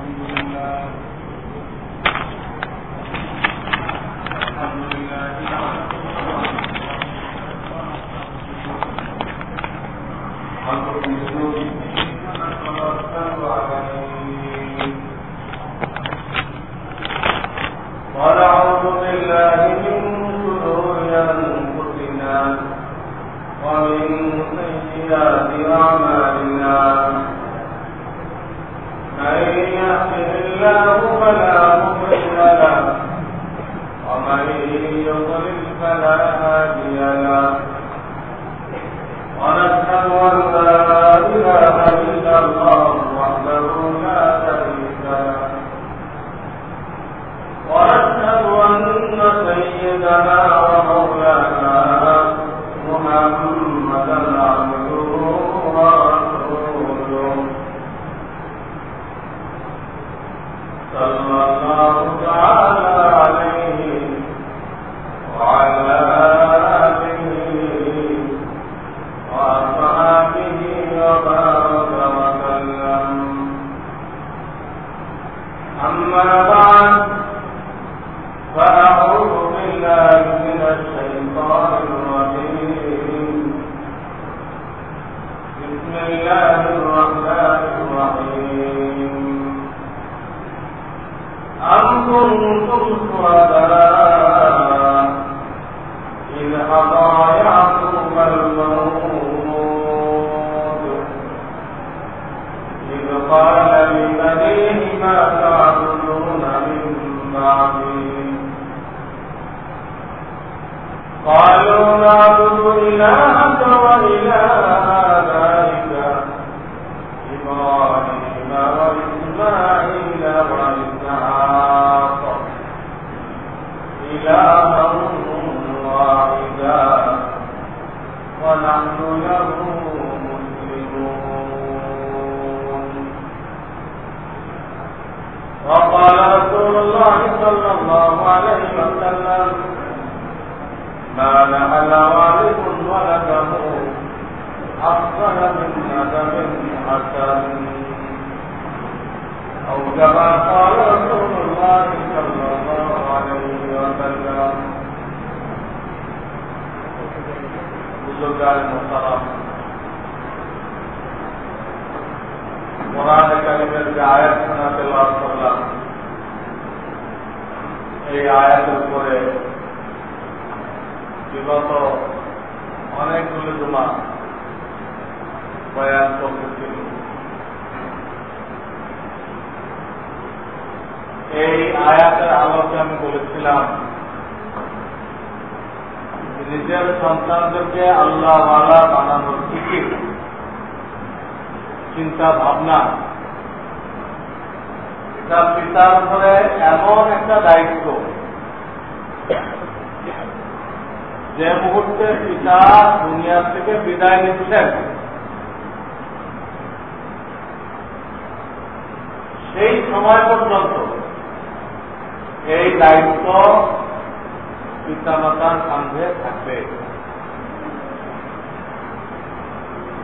الحمد لله تعبدون من بعدي قالوا نعبد إلهك وإله أفضل من ندم حسن أو كما قال رسول الله صلى الله عليه وسلم بزرگان محترم কোরআন কালিমের যে আয়াত শোনা তেলাওয়াত করলাম এই আয়াতের উপরে বিগত অনেকগুলো জমা এই আয়াতের আলোকে আমি বলেছিলাম, নিজের সন্তানদেরকে আল্লাহ বানানোর ফিকির চিন্তা ভাবনা। এটা পিতার উপরে এমন একটা দায়িত্ব যে মুহূর্তে পিতা দুনিয়া থেকে বিদায় নিচ্ছেন। সেই সময় পর্যন্ত। এই দায়িত্ব পিতামাতার কান্ধে থাকবে।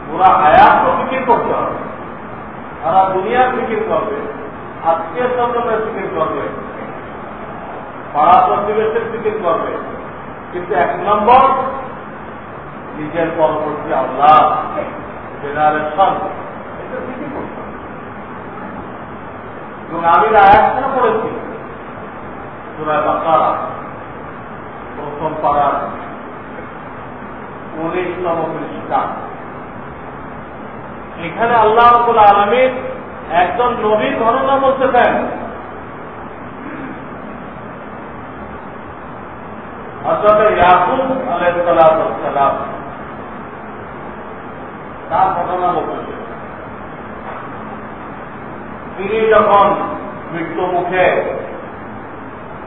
পুরা হায়াত তো ফিকির করতে হবে। সারা দুনিয়ার ফিকির করবে। আত্মীয় স্বজনের ফিকির করবে। পাড়া প্রতিবেশের ফিকির করবে। কিন্তু এক নম্বর, নিজের পরবর্তী আল্লাহ, জেনারেশন এটা ফিকির করতে হবে এবং আমি আয়াতখানা পড়েছি। সুরায় বাকারা, প্রথম পাড়ার উনিশতম পৃষ্ঠা। এখানে আল্লাহ রবুল আলমীর একজন নবীর ঘটনা বলতেছেন হজরত ইয়াকুব আলাইসালাম তার ঘটনা বলতেছে তিনি যখন মৃত্যু মুখে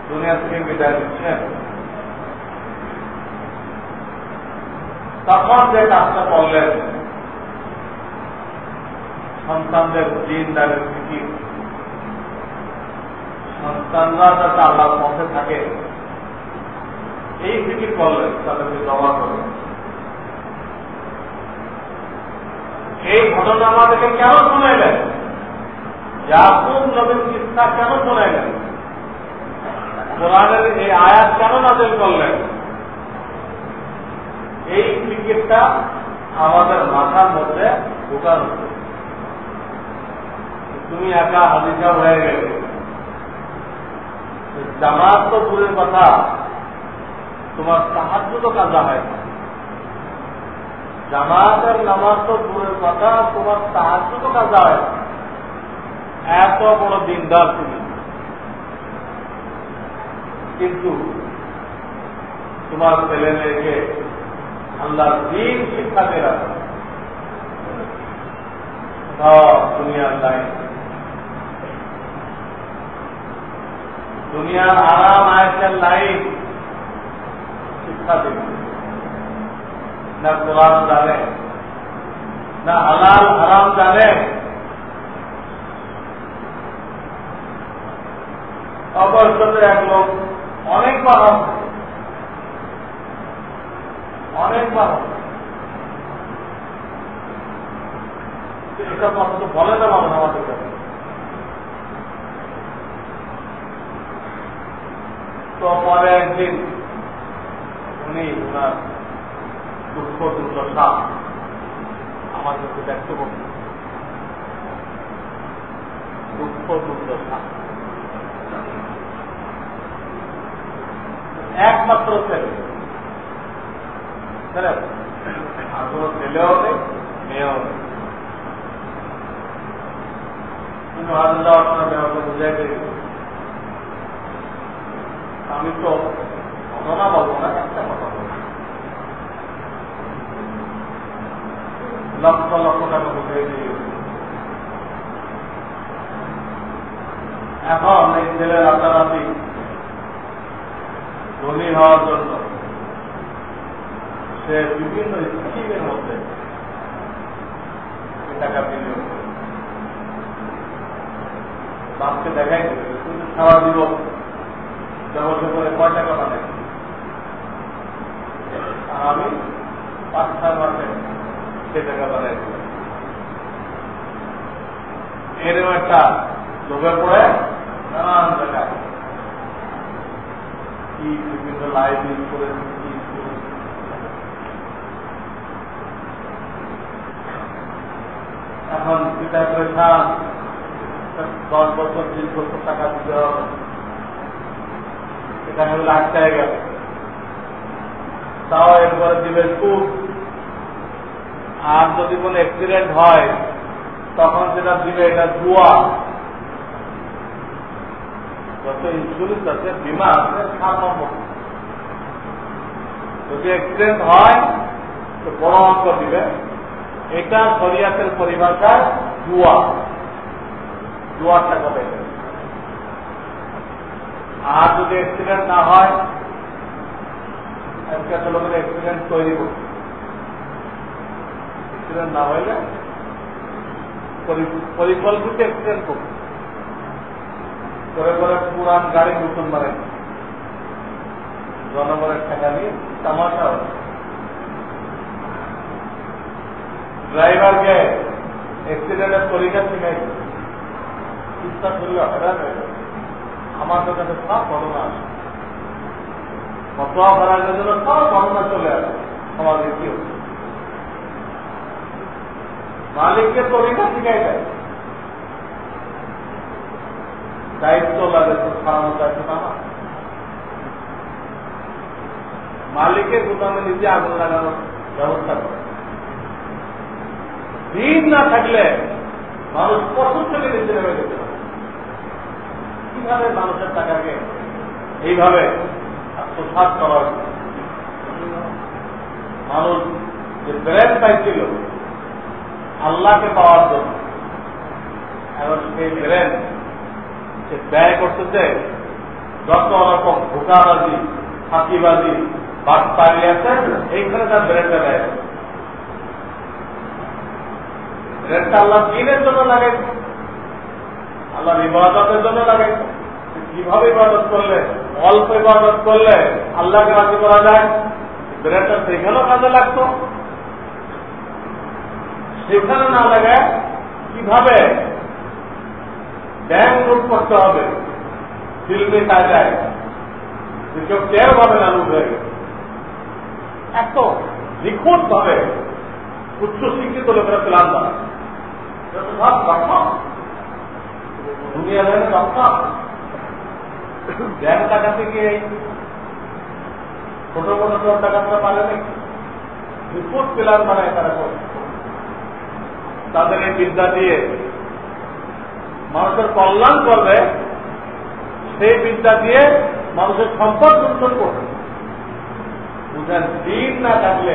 দুনিয়া থেকে বিদায় দিচ্ছেন তখন যে কাজটা করলেন সন্তানদের দিন দানের সন্তানরা যাতে আল্লাহর পথে থাকে, এই ফিকির করলেন তাদেরকে জমা করলেন। এই ঘটনা আমাদেরকে কেন শুনাইলেন? ইয়াকুব নবীর কিস্তা কেন শোনা গেল কোরআনের এই আয়াত কেন নাজেল করলেন? এই ক্রিকেটটা আমাদের মাথার মধ্যে ঢোকানো তুমি একা হাদিসা হয়ে গেলে। জামাত তো দূরের কথা। তোমার সাহায্য তো কাজা হয় না। জামাতের নামাজ তো দূরের কথা, তোমার সাহায্য তো কাজা হয় এত বড় দিনদার তুমি। কিন্তু তোমার ছেলে মেয়েকে আল্লাহ দিন শিক্ষা সব দুনিয়ার লাইন। দুনিয়ার আরাম আয়সের লাইন শিক্ষা দিবে না কোরআন জানে, না হালাল হারাম জানে অবশ্যই এক লোক। অনেকবার হবে অনেকবার হবে এটা কথা তো বলে না মানুষ আমাদের কাছে। তো পরে একদিন উনি ওনার দুঃখ, দুর্দশা আমাদেরকে ব্যক্ত করতেন দুঃখ, দুর্দশা। একমাত্র ছেলে। কোনো ছেলেও নেই মেয়েও নেই কিন্তু আল্লাহ আপনার ব্যবস্থা বুঝাই পেরে আমি তো ঘটনা বলব না, একটা কথা বলব। লক্ষ লক্ষ টাকা বুঝাই দিয়ে এখন এই ছেলে রাতারাতি ধনী হওয়ার জন্য সে বিভিন্ন স্কিমের মধ্যে টাকা বিনিয়োগ করে। বাপকে দেখাই দেবে, কিন্তু সারা জীবন ব্যবসা করে কয় টাকা বানাই আর আমি পাঁচ ছয় মাসে সে টাকা বানাই এরকম একটা লোভে পড়ে নানান জায়গায় কি বিভিন্ন ইউজ করে এখন পিতা প্রেশান দশ বছর বিশ বছর টাকা দিতে হবে এখানে হলে আটকায় গেল তাও এরপরে দিবে সুদ আর যদি কোনো অ্যাক্সিডেন্ট হয় তখন যেটা দিবে এটা জুয়া যত ইন্স্যুরেন্স আছে বিমা আছে, সাত নম্বর। যদি অ্যাক্সিডেন্ট হয়, তো বড় অঙ্ক দিবে। এটা শরিয়াতের পরিভাষায় জুয়া জুয়ার টাকা দেবে। আর যদি অ্যাক্সিডেন্ট না হয় এত লোকের অ্যাক্সিডেন্ট তৈরি করছে। অ্যাক্সিডেন্ট না হইলে পরিকল্পিত অ্যাক্সিডেন্ট করছে। করে করে পুরান গাড়ি নতুন বানাই জনগণের টাকা নিয়ে তামাশা ড্রাইভারকে অ্যাক্সিডেন্টের পরীক্ষা শিখাইছে চিন্তা করলে হয়রান হয়ে যাবে। আমার কাছে সব ঘটনা আসে ফতোয়া করার জন্য সব ঘটনা চলে আসে। সমাজে কি হচ্ছে? মালিককে তরিকা শিখাই দেয়। দায়িত্ব লাগে খাওয়ানো দায়িত্ব না। মালিকের গুদামে নিজে আগুন লাগানোর ব্যবস্থা করে। দিন না থাকলে মানুষ প্রচুর থেকে নিচে নেমে যেতে পারে। কীভাবে মানুষের টাকাকে এইভাবে আত্মসাত করা মানুষ যে ব্রেন পাইছিল, আল্লাহকে পাওয়ার জন্য, এখন সেই ব্রেন সে ব্যয় করতেছে, যত রকম ভোকাবাজি ফাঁকিবাজি বাটপাড়ি আছে, এইখানে তার ব্রেনটা ব্যয় ব্রেনটা আল্লাহ দিনের জন্য লাগে, আল্লাহ ইবাদতের জন্য লাগে। কীভাবে ইবাদত করলে? অল্প ইবাদত করলে আল্লাহকে রাজি করা যায়? ব্রেনটা সেখানেও কাজে লাগতো। সেখানে না লাগায় কীভাবে ব্যাংক নোট করতে হবে। ফিল্মে কায়দায় যে কেউ টের পাবে না লুট হয়ে গেছে এত নিখুঁত ভাবে উচ্চ শিক্ষিত লোকেরা প্ল্যান বানায়। সব রক্ষক দুনিয়া ধরে রক্ষক ব্যাংক টাকাতে গিয়ে ছোট মোটো চোর টাকাতে পারে নাকি নিখুঁত প্ল্যান বানায় তারা করে। তাদের এই বিদ্যা দিয়ে মানুষের কল্যাণ করবে, সেই বিদ্যা দিয়ে মানুষের সম্পদ লুণ্ঠন করবে। বুঝলেন? দিন না থাকলে,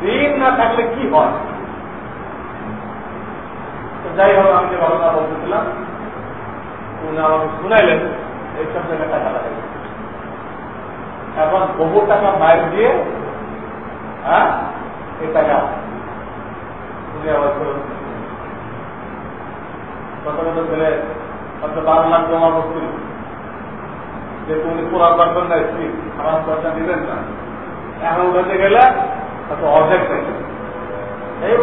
দিন না থাকলে কি হয়? যাই হোক, আমি যে ঘটনা বলতেছিলাম, উনি আমাকে শুনাইলেন এইসব জায়গায় টাকা লাগাই এখন বহু টাকা বাইর দিয়ে হ্যাঁ এই টাকা উনি আবার কত ছেলে কত বারো লাখ জমা করছিল যে তুমি কোরআন পারবেন না আমার পয়সা দিবেন না। এখন উঠাতে গেলে হয়তো অর্ধেক এই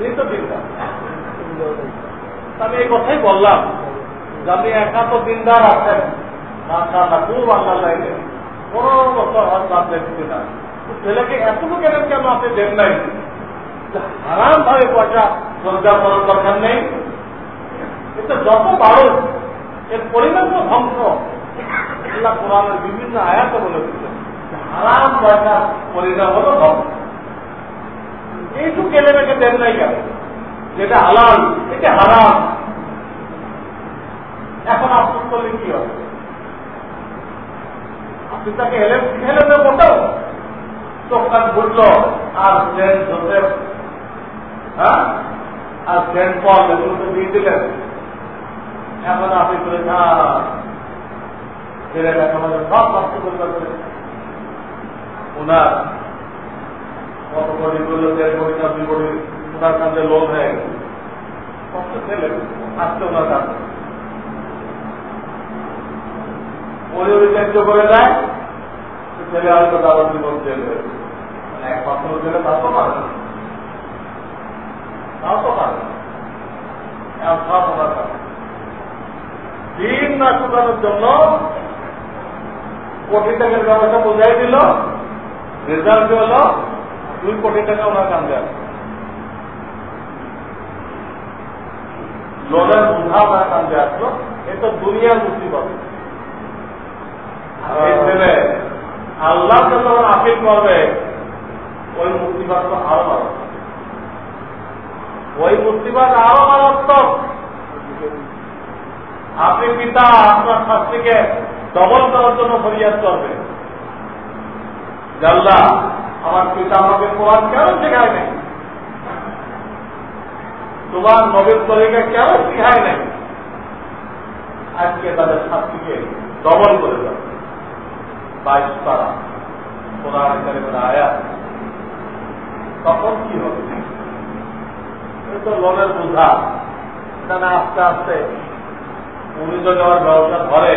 চিন্তা আমি এই কথাই বললাম যে আপনি তো দিনদার আছেন। মাশাআল্লাহ, খুব আল্লাহ লাগে কোন বছর বাদ দেখছি না ছেলেকে এতটুকু কেন কেন আপনি দেন নাই? হারাম ভাবে পয়সা রোজগার করার দরকার নেই। এটা যত বাড়ো এর পরিমাণ তো ধ্বংস। আল্লাহ কোরআনের বিভিন্ন আয়াতে বলে পরিণাম হলো ধ্বংস। এইটুকু দেন নাই কেন? যেটা হালাল, এটা হারাম। এখন করলে কি হবে? আপনি তাকে না মোটেও চোখ কান ঘুরলো, আর সেন্ট জোসেফ হ্যাঁ? আর সেন্ট পল এগুলো দিয়ে দিলেন। এখন আপনি করে না ছেলে আমাদের সব নষ্ট করে হয়ে ছেলে ত্যায্য করে দেয় ছেলে হয়তো তার জীবন জেল হয়েছে একমাত্র ছেলে, তাও তো পারে। তাও তো পারে সব ওনার দিন না শুকানোর জন্য কোটি টাকার ব্যবসা বোঝাই দিল। রেজাল্ট হলো দুই কোটি টাকা ওনার কান্দে আছে। লোনের বোঝা ওনার কান্দে আসলো। এ তো দুনিয়ার আর এই ছেলে আল্লাহকে যখন আপিল করবে ওই মুক্তিবাদ তো আরও মারাত্মক ওই মুক্তিবাদ আরও মারাত্মক। আপনি পিতা, আপনার শাস্তিকে ডবল করার জন্য ফরিয়াদ করবে জাল্লা, আমার পিতা আমাকে কোরআন কেন শেখায় নাই? তোমার নবীর তরিকা কেন শিখায় নাই? আজকে তাদের শাস্তিকে ডবল করে দেবে বাইশ পারা কোরআন আয়াত। তখন কি হবে? তো লোনের বোঝা। সেখানে আস্তে আস্তে উনি যদি আমার ব্যবসা ধরে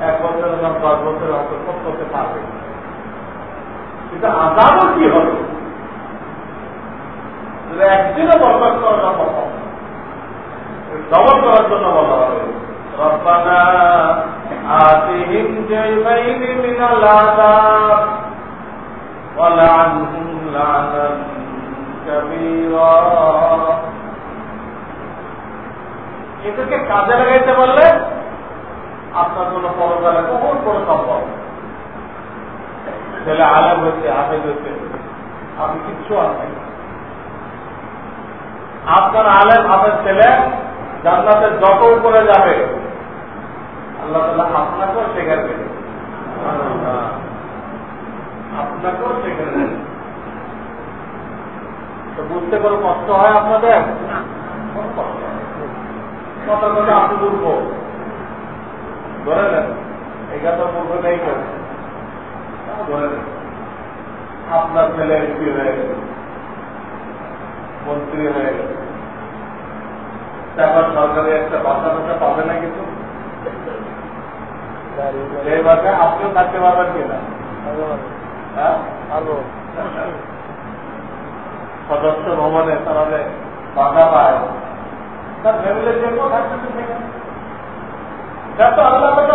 এক বছরের নাম দশ বছরের অন্তর্ভুক্ত করতে পারবে। কিন্তু আদালও কি হবে? একদিনও বরদাস্ত করা সম্ভব ডবল করার জন্য বলা হবে, রব্বানা আতিহিম জাইমাইনি মিনাল আযাব ওয়া এটাকে কাজে লাগাইতে পারলে আপনার জন্য পরকালে কখন বড় সম্ভব ছেলে আলেম হয়েছে হাফেজ হয়েছে আপনি কিচ্ছু আছেন আপনার আলেম হাফেজ ছেলে জান্নাতের যত উপরে যাবে আল্লাহ তালা আপনাকেও শেখার দেবে। আপনাকেও শেখার দেবে। বুঝতে কোনো কষ্ট হয় আপনাদের? কোনো কষ্ট হয় কথা আপনি নেন, আপনার ছেলে এমপি হয়ে গেছে মন্ত্রী হয়ে গেছে এখন সরকারি একটা বাসা বাসা পাবে না কিছু? সেই বাসায় আপনিও থাকতে পারবেন কিনা হ্যাঁ? সদস্য ভবনে তারা বাধা পায়।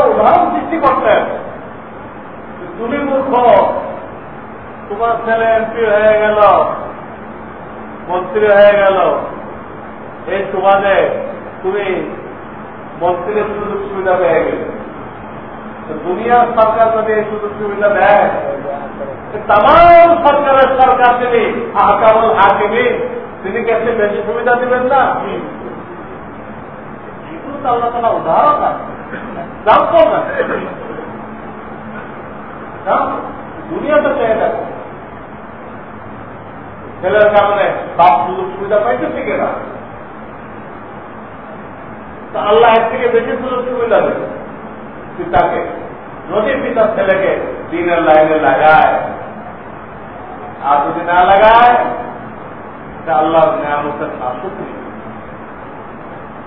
উদাহরণ সৃষ্টি করতেন। তুমি মূর্খ, তোমার ছেলে এমপি হয়ে গেল, মন্ত্রী হয়ে গেল। এই সুবাদে তুমি মন্ত্রীর সুযোগ সুবিধা পেয়ে গেলে। দুনিয়ার সরকার যদি এই সুযোগ সুবিধা দেয় তাম সরকারের সরকার তিনি আহকামুল হাকিমি তিনি কাছে বেশি সুবিধা দিবেন না? এগুলো তো আল্লাহ তালা উদাহরণ আছে দুনিয়াতে চেয়ে দেখো ছেলের কারণে বাপ সুযোগ সুবিধা পাইতেছে কিনা তা আল্লাহ থেকে বেশি সুযোগ সুবিধা দেবে। পিতাকে যদি পিতার ছেলেকে দিনের লাইনে লাগায়। আর যদি না লাগায়, তা আল্লাহ নিয়ামতের শাসকি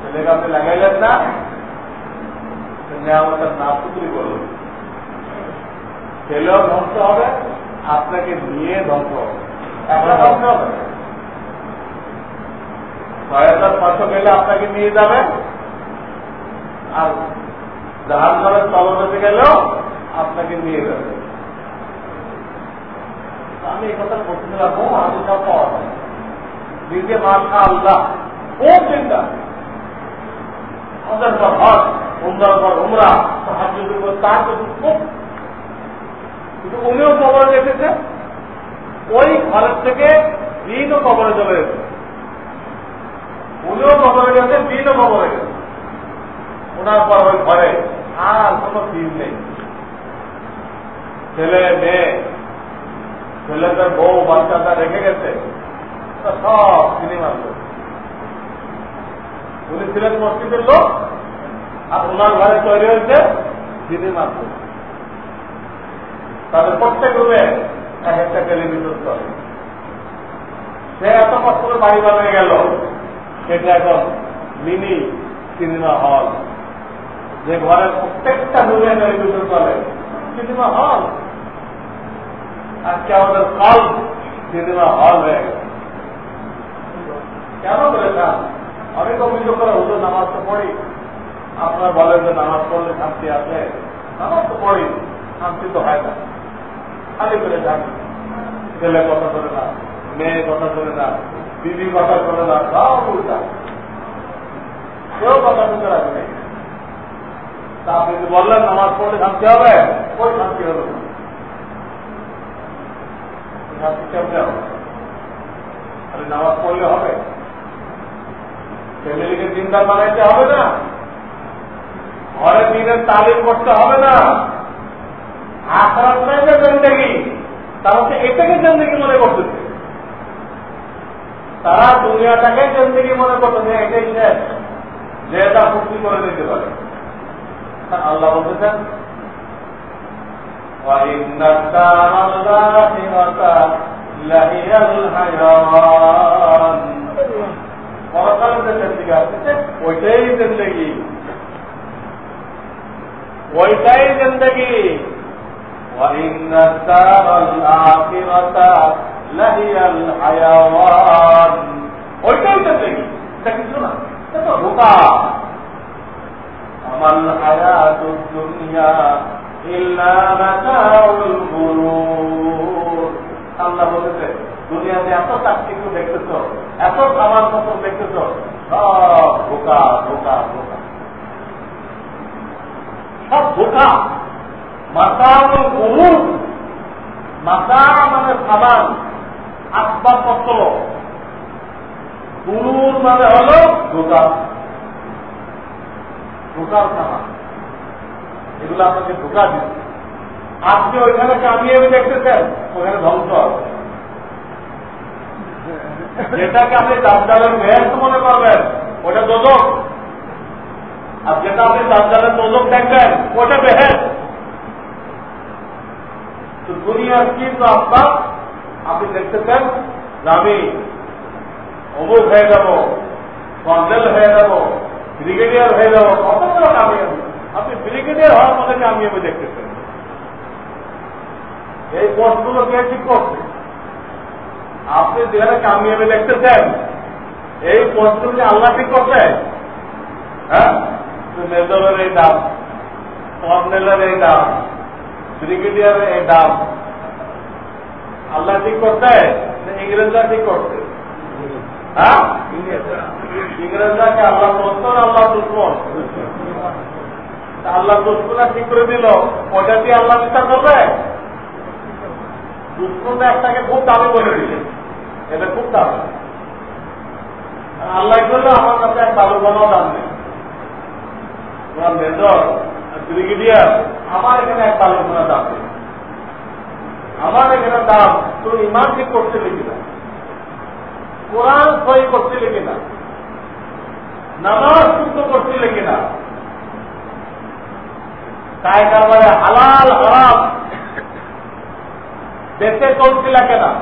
ছেলেকে আপনি লাগাইলেন না নিয়ামতের নাশুকরি করলেন ছেলেও ধ্বংস হবে আপনাকে নিয়ে ধ্বংস হবে আপনার ধ্বংস হবে ছয় হাজার পাঁচশো গেলে আপনাকে নিয়ে যাবে আর জাহাজ ঘরের তলদেশে গেলেও আপনাকে নিয়ে যাবে আমি এই কথা বলছিলাম আমি সব পাওয়া যায় নিজে মাসা আল্লাহ খুব চিন্তা আমাদের পর হজ, উমরার পর উমরা সাহায্য করব তার তো খুব কিন্তু উনিও কবরে দেখেছে ওই ঘরের থেকে দিনও কবরে চলে গেছে। উনিও কবরে গেছে, দিনও কবরে গেছে। ওনার পর ওই ঘরে আর কোন দিন নেই। ছেলে, মেয়ে ছেলেদের বউ বাচ্চাটা রেখে গেছে সব সিনেমার লোক উনি ছিলেন মসজিদের লোক, আর ওনার ঘরে তৈরি হয়েছে সিনেমার লোক তাদের প্রত্যেক রুমে এক একটা টেলিভিশন চলে। সে এত কষ্ট করে বাড়ি বানিয়ে গেল, সেটা এখন মিনি সিনেমা হল। যে ঘরের প্রত্যেকটা রুমে টেলিভিশন চলে, সিনেমা হল। আজকে আমাদের হল সিনেমা হল হয়ে গেছে। কেন বলেছেন? অনেক অভিযোগ করে হুজুর, নামাজ তো পড়ি। আপনার বলেন যে নামাজ পড়লে শান্তি আছে? নামাজ তো পড়ি শান্তি তো হয় না। খালি করে যান। ছেলে কথা করে না, মেয়ে কথা করে না দিদি কথা করে না, সব উল্টা। কেউ কথা শুনতে রাখবে তা আপনি যদি বললেন নামাজ পড়লে শান্তি হবে, ওই শান্তি হলো শান্তি কেমনে হবে? নামাজ পড়লে হবে? ফ্যামিলিকে চিন্তা বানাইতে হবে না। ঘরে দিনের তালিম করতে হবে না। আখড়াটাই যে তারা তো এটাকে জেন্দেগি মনে করতেছে। তারা দুনিয়াটাকে জেন্দেগি মনে করতেছে এটাই শেষ। যে এটা মুক্তি করে দিতে পারে। আল্লাহ বলতেছেন আল্লাহ মরাকালের যে তেন্দিকা আসতেছে, ওইটাই জিন্দগি। ওইটাই জিন্দগি। ওইটাই জিন্দগি। কিছু না, এটা তো ধোকা আমার হায়াত দুনিয়া আল্লাহ বলেছে দুনিয়াতে এত চাকরি দেখতেছ। এত খাবার মতো দেখতেছ? সব ধোকা ধোকা ধোকা সব ধোকা মাথা গরু মাথা মানে সাবান আসবাবপত্র গুরুর মানে হল ধোকা ধোকার সামান এগুলো আপনাকে ধোকা দিচ্ছে। আপনি ওইখানে কামিয়ে দেখতেছেন, ওখানে ধ্বংস হবে। যেটাকে আপনি দাবদালের মেহেস্ত মনে করবেন, ওটা দোদক আর যেটা আপনি দাবদালের দোদক দেখবেন, ওটা বেহেস তো দুনিয়ার কি তো আপনার আপনি দেখতেছেন, আমি অমুক হয়ে যাব কর্নেল হয়ে যাব, ব্রিগেডিয়ার হয়ে যাব কত কামিয়াবি আপনি ব্রিগেডিয়ার হওয়ার মধ্যে কামিয়াবি দেখতেছেন। এই পথগুলো কে ঠিক করছে? আপনি যেখানে কামিয়াবি দেখতেছেন এই পথগুলো আল্লাহ ঠিক করছে? হ্যাঁ? এই দাম, কর্নেলের এই দাম, ব্রিগেডিয়ারের এই দাম। আল্লাহ ঠিক করতে ইংরেজরা ঠিক করছে? হ্যাঁ? ইংরেজরাকে আল্লাহ দুশ্মন আল্লাহ দুশ্মন? আল্লাহ দুশ্মনা ঠিক করে দিল। ওটা দিয়ে আল্লাহ বিচার করবে দুশ্মনটা একটাকে খুব দামি বলে দিলে এটা খুব দামি। আল্লাহ করলে আমার কাছে এক বালু বানাও দাম নেই। ব্রিগেডিয়ার আমার এখানে এক বালু বানা দাম নেই। আমার এখানে দাম তোর ইমান ঠিক করছিলে কিনা? কোরআন সই করছিলে কিনা? নামাজ শুদ্ধ করছিলে কিনা? তাই কারবারে হালাল, হারাম দেশে চলছিল কেনা?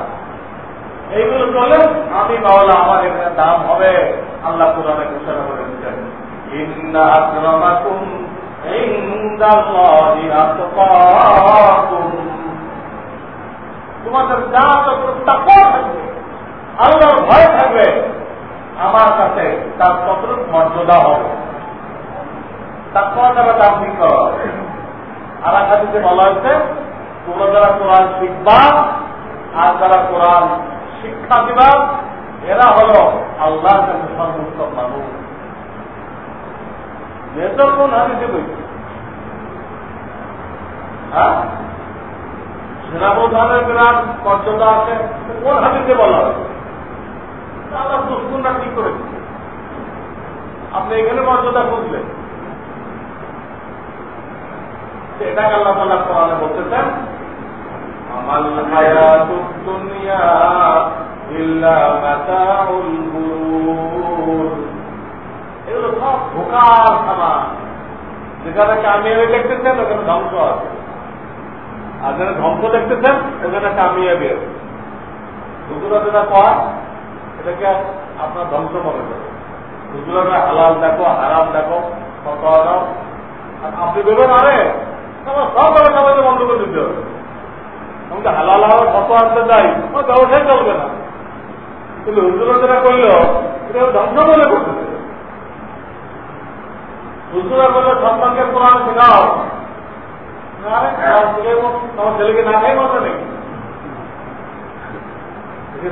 এইগুলো চলে, আমি বাবলা আমার এখানে দাম হবে। আল্লাহ কোরআনে ঘোষণা করে দিচ্ছেন তোমাদের যা থাকবে, আল্লাহর ভয় থাকবে, আমার কাছে তার ততটুক মর্যাদা হবে। তাকওয়া দ্বারা দাম ঠিক করা? হবে আর বলা হয়েছে তোমরা যারা কোরআন শিখবা আর যারা কোরআন শিক্ষা দিবা, এরা হল আল্লাহর কাছে মানুষ। কোন হ্যাঁ? মর্যাদা আছে কোন আল্লাহ আপনি এখানে মর্যাদা খুঁজলেন এটাকে আল্লাহ তালা কোরআনে বলতেছেন ওখানে ধ্বংস আর দেখতেছেন, ওখানে কামিয়াবি আছে। হুজুরা যেটা কয়, এটাকে আপনার ধ্বংস মনে করে। হুজুরা হালাল দেখো, হারাম দেখো কত দাও আপনি বলবেন, আরে আমার সব সবাইকে বন্ধ করে দিতে হবে। আমাকে হালাল হালাল কত আনতে যাই আমার ব্যবসায় চলবে না। কিন্তু হুজুরা যেটা করল এটা ধ্বংস বলে করতেছে হুজুরা বলল, সন্তানকে কোরআন শেখাও। তোমার ছেলেকে না খাই বলবে নাকি?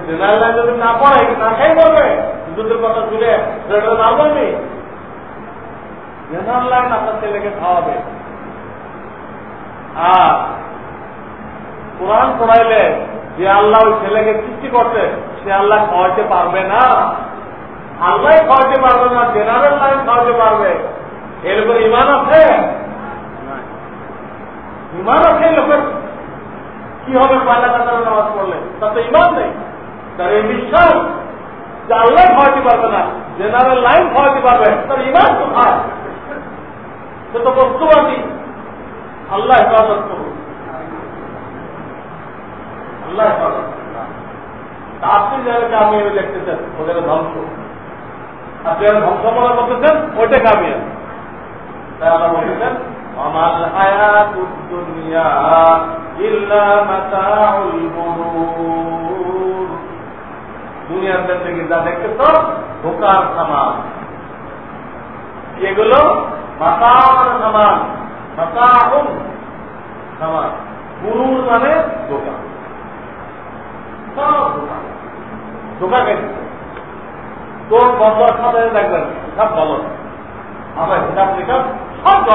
জেনারেল যদি না পড়ে না খাই বলবে হুজুরদের কথা শুনে সেটা না বলবি জেনারেল লাইন আপনার ছেলেকে খাওয়াবে। আর কোরআন পড়াইলে যে আল্লাহ ওই ছেলেকে সৃষ্টি করছে, সে আল্লাহ খাওয়াতে পারবে না। আল্লাহ খাওয়াতে পারবে না, জেনারেল লাইন খাওয়াতে পারবে। এর উপরে ইমান আছে? ইমান আছে লোকের? কি হবে পয়লা কাতারে নামাজ পড়লে? তার তো ইমান নেই। তার এই বিশ্বাস যে আল্লাহ খাওয়াতে পারবে না, জেনারেল লাইন খাওয়াতে পারবে, তার ইমান কোথায়? সে তো বস্তুবাদী। আল্লাহ হেফাজত করুন। আল্লাহ হেফাজত আপনি যারা কামিয়াবি দেখতেছেন, ওদের ধ্বংস। আপনি যারা ধ্বংস মনে করতেছেন, ওইটা কামিয়াবি। দুনিয়ার জিন্দগি যা দেখতেছ? ধোকার সামান। এগুলো? মাতার সামান। গুরুর মানে ধোকা। ধোকা। তোর খাতে দেখবেন, সব আমার হিসাব নিকাশ, সব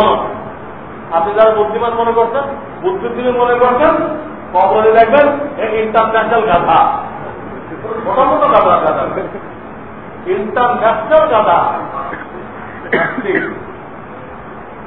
আপনি যারা বুদ্ধিমান মনে করছেন, বুদ্ধিজীবী মনে করছেন, কবরে দেখবেন ইন্টারন্যাশনাল গাধা। ছোট গাধা ইন্টারন্যাশনাল গাধা।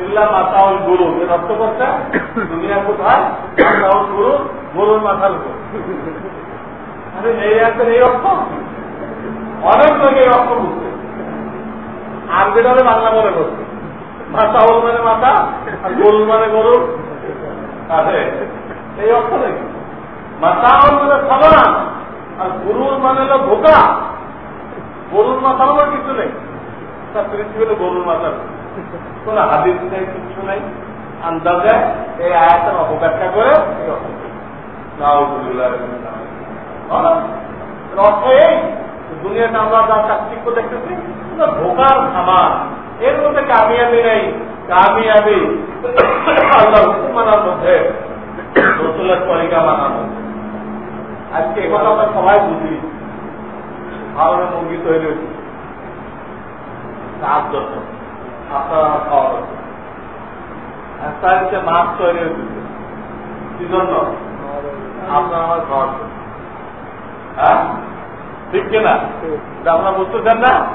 ইল্লা মাসাউল গুরু এর অর্থ করছে দুনিয়া কোথায়? গুরু গরুর মাথার আরে, এই আছে এই অর্থ? অনেক লোক এই অর্থ বুঝছে আরবিটারে বাংলা মনে করছে মাথা হল মানে মাথা আর গোল মানে গরু তাহলে এই অর্থ নেই মাথা মানে সাবান আর গরুর মানে হলো ভোকা। গরুর মাথার আমার কিছু নেই। তার পৃথিবীতে গরুর মাথা কোন হাদিস নেই কিছু নেই। আন্দাজে এই আয়াতের অপব্যাখ্যা করে আমরা যা দেখতেছি খাবার এর মধ্যে কামিয়াবি নেই, কামিয়াবি। আল্লাহ মধ্যে তরিকা আজকে এবার আমরা সবাই বুঝি জন্য আপনারা খাওয়া একটা হচ্ছে মাছ তৈরি হয়েছে। কি জন্য? আপনার আমার ঘর। হ্যাঁ? ঠিক কিনা? আপনারা বুঝতেছেন না?